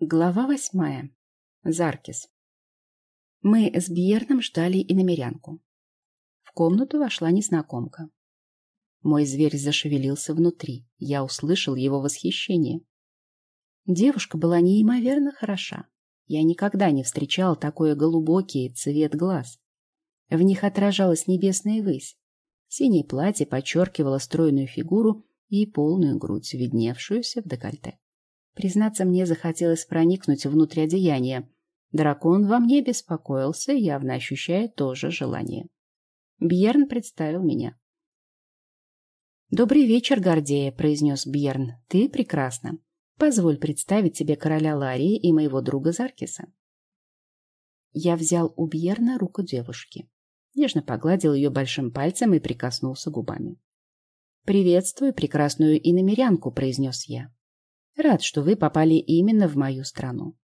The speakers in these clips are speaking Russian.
Глава восьмая. Заркис. Мы с Бьерном ждали и намерянку. В комнату вошла незнакомка. Мой зверь зашевелился внутри. Я услышал его восхищение. Девушка была неимоверно хороша. Я никогда не встречал такой глубокий цвет глаз. В них отражалась небесная высь. Синее платье подчеркивало стройную фигуру и полную грудь, видневшуюся в декольте. Признаться, мне захотелось проникнуть внутрь одеяния. Дракон во мне беспокоился, явно ощущая то же желание. Бьерн представил меня. «Добрый вечер, Гордея», — произнес Бьерн. «Ты прекрасна. Позволь представить тебе короля Ларии и моего друга Заркиса». Я взял у Бьерна руку девушки. Нежно погладил ее большим пальцем и прикоснулся губами. «Приветствую прекрасную иномерянку», — произнес я. Рад, что вы попали именно в мою страну.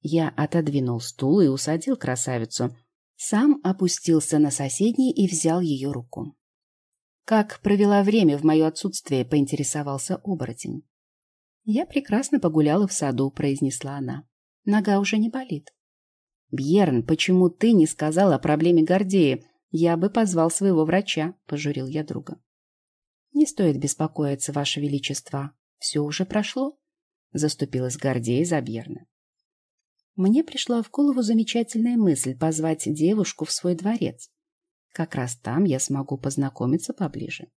Я отодвинул стул и усадил красавицу. Сам опустился на соседний и взял ее руку. «Как провела время в мое отсутствие?» — поинтересовался оборотень. «Я прекрасно погуляла в саду», — произнесла она. «Нога уже не болит». «Бьерн, почему ты не сказал о проблеме Гордея? Я бы позвал своего врача», — пожурил я друга. «Не стоит беспокоиться, Ваше Величество. Все уже прошло, — заступилась Гордея Забьерна. Мне пришла в голову замечательная мысль позвать девушку в свой дворец. Как раз там я смогу познакомиться поближе.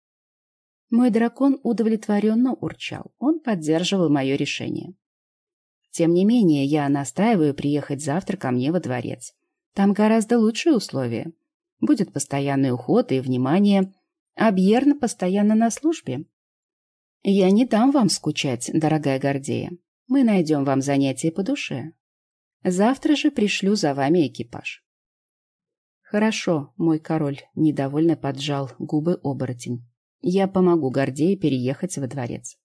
Мой дракон удовлетворенно урчал. Он поддерживал мое решение. Тем не менее, я настаиваю приехать завтра ко мне во дворец. Там гораздо лучшие условия. Будет постоянный уход и внимание, а Бьерн постоянно на службе. Я не дам вам скучать, дорогая Гордея. Мы найдем вам занятие по душе. Завтра же пришлю за вами экипаж. Хорошо, мой король, недовольно поджал губы оборотень. Я помогу Гордее переехать во дворец.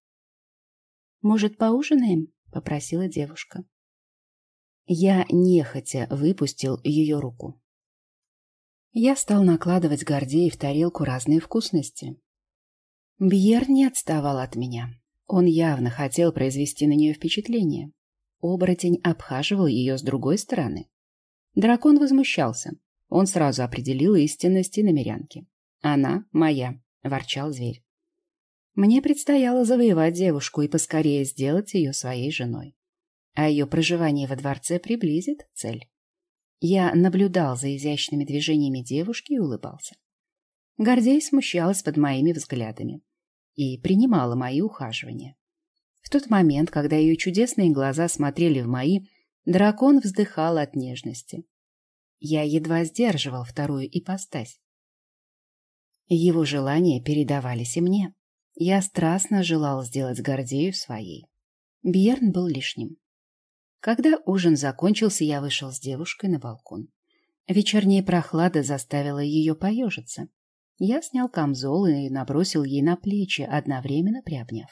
Может, поужинаем? Попросила девушка. Я нехотя выпустил ее руку. Я стал накладывать Гордее в тарелку разные вкусности. Бьер не отставал от меня. Он явно хотел произвести на нее впечатление. Оборотень обхаживал ее с другой стороны. Дракон возмущался. Он сразу определил истинности намерянки. «Она моя», — ворчал зверь. Мне предстояло завоевать девушку и поскорее сделать ее своей женой. А ее проживание во дворце приблизит цель. Я наблюдал за изящными движениями девушки и улыбался. Гордей смущалась под моими взглядами и принимала мои ухаживания. В тот момент, когда ее чудесные глаза смотрели в мои, дракон вздыхал от нежности. Я едва сдерживал вторую ипостась. Его желания передавались и мне. Я страстно желал сделать Гордею своей. Бьерн был лишним. Когда ужин закончился, я вышел с девушкой на балкон. Вечерняя прохлада заставила ее поежиться. Я снял камзол и набросил ей на плечи, одновременно приобняв.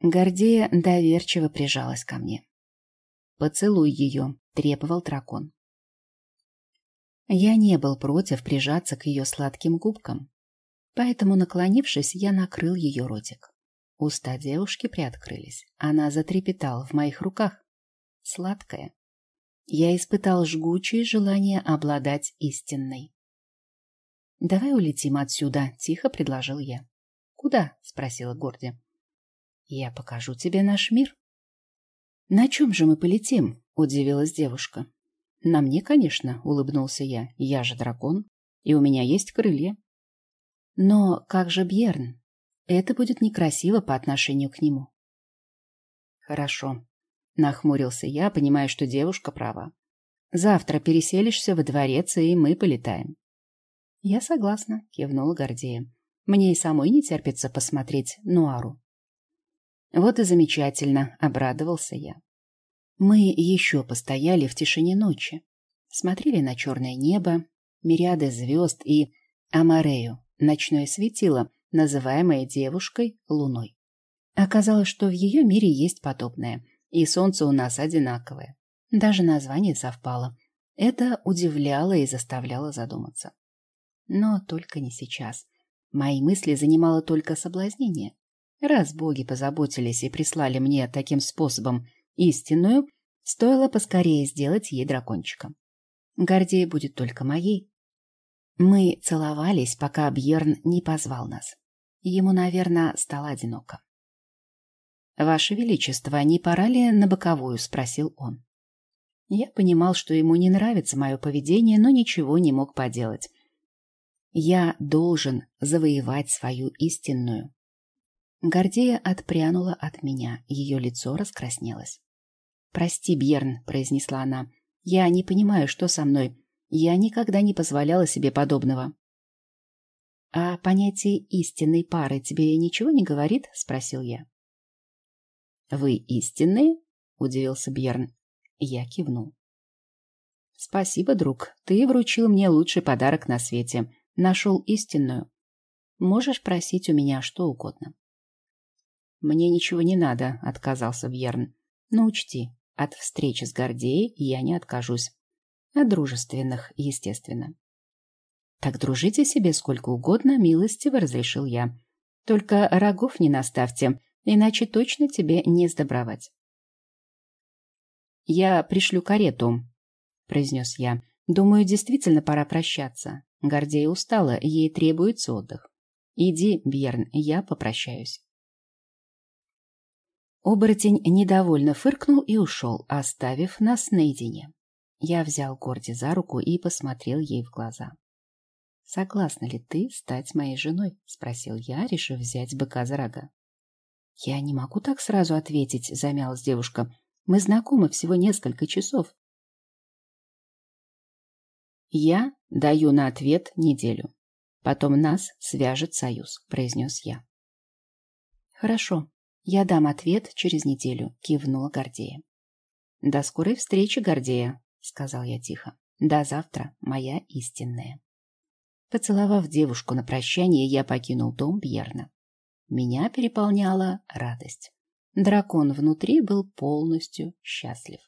Гордея доверчиво прижалась ко мне. «Поцелуй ее», — требовал дракон. Я не был против прижаться к ее сладким губкам, поэтому, наклонившись, я накрыл ее ротик. Уста девушки приоткрылись. Она затрепетала в моих руках. Сладкая. Я испытал жгучее желание обладать истинной. «Давай улетим отсюда», — тихо предложил я. «Куда?» — спросила Горди. «Я покажу тебе наш мир». «На чем же мы полетим?» — удивилась девушка. «На мне, конечно», — улыбнулся я. «Я же дракон, и у меня есть крылья». «Но как же Бьерн? Это будет некрасиво по отношению к нему». «Хорошо», — нахмурился я, понимая, что девушка права. «Завтра переселишься во дворец, и мы полетаем». «Я согласна», — кивнула Гордея. «Мне и самой не терпится посмотреть Нуару». «Вот и замечательно», — обрадовался я. Мы еще постояли в тишине ночи, смотрели на черное небо, мириады звезд и Амарею, ночное светило, называемое девушкой Луной. Оказалось, что в ее мире есть подобное, и солнце у нас одинаковое. Даже название совпало. Это удивляло и заставляло задуматься. Но только не сейчас. Мои мысли занимало только соблазнение. Раз боги позаботились и прислали мне таким способом истинную, стоило поскорее сделать ей дракончика. Гордея будет только моей. Мы целовались, пока Бьерн не позвал нас. Ему, наверное, стало одиноко. «Ваше Величество, не пора ли на боковую?» — спросил он. Я понимал, что ему не нравится мое поведение, но ничего не мог поделать. Я должен завоевать свою истинную. Гордея отпрянула от меня, ее лицо раскраснелось. «Прости, Бьерн», — произнесла она, — «я не понимаю, что со мной. Я никогда не позволяла себе подобного». «А понятие истинной пары тебе ничего не говорит?» — спросил я. «Вы истинные?» — удивился Бьерн. Я кивнул. «Спасибо, друг. Ты вручил мне лучший подарок на свете. Нашел истинную. Можешь просить у меня что угодно». «Мне ничего не надо», — отказался Бьерн. «Но учти, от встречи с Гордеей я не откажусь. От дружественных, естественно». «Так дружите себе сколько угодно, милостиво разрешил я. Только рогов не наставьте, иначе точно тебе не сдобровать. «Я пришлю карету», — произнес я. «Думаю, действительно пора прощаться. Гордея устала, ей требуется отдых. Иди, Бьерн, я попрощаюсь». Оборотень недовольно фыркнул и ушел, оставив нас наедине. Я взял Горди за руку и посмотрел ей в глаза. «Согласна ли ты стать моей женой?» — спросил я, решив взять быка за рога. «Я не могу так сразу ответить», — замялась девушка. «Мы знакомы всего несколько часов». «Я даю на ответ неделю. Потом нас свяжет союз», — произнес я. «Хорошо, я дам ответ через неделю», — кивнула Гордея. «До скорой встречи, Гордея», — сказал я тихо. «До завтра, моя истинная». Поцеловав девушку на прощание, я покинул дом Бьерна. Меня переполняла радость. Дракон внутри был полностью счастлив.